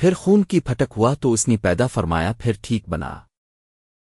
پھر خون کی پھٹک ہوا تو اس نے پیدا فرمایا پھر ٹھیک بنا۔